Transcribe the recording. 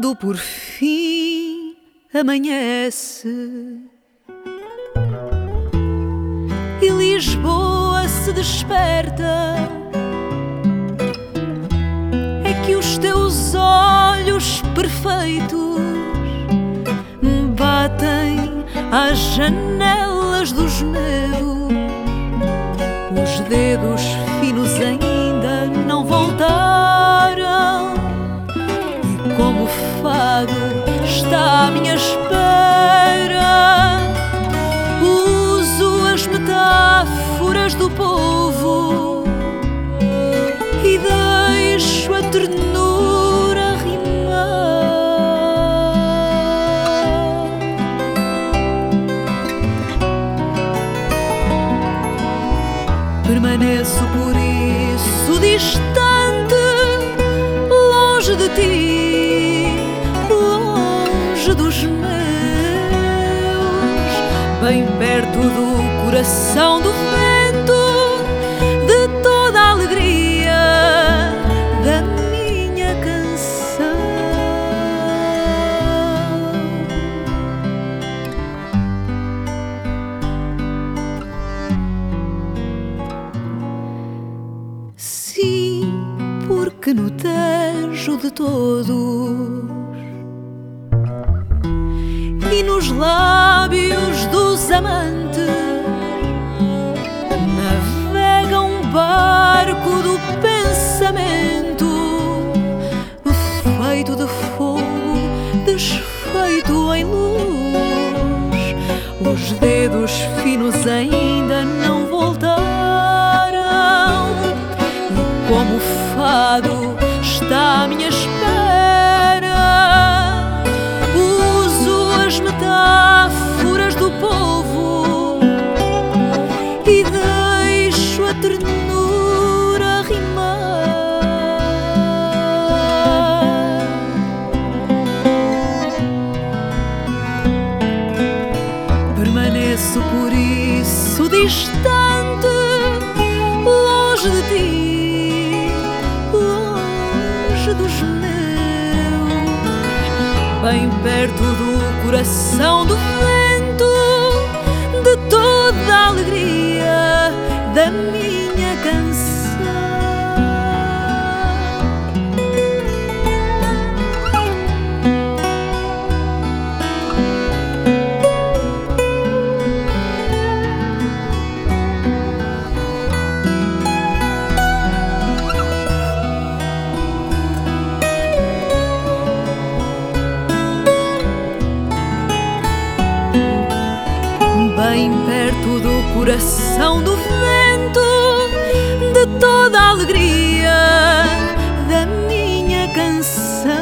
Quando por fim amanhece. E Lisboa se desperta, é que os teus olhos perfeitos batem às janelas dos meus, os dedos finos ainda Permaneço por isso distante, longe de ti, longe dos meus, bem perto do coração do vento, porque no tejo de todos e nos lábios dos amantes navega um barco do pensamento feito de fogo, desfeito em luz. Os dedos finos ainda não voltaram o fado está à minha espera. Uso as metáforas do povo e deixo a ternura rimar. Permaneço por isso distante, bem perto do coração do vento, de toda a alegria da minha canção. coração do vento, de toda a alegria da minha canção.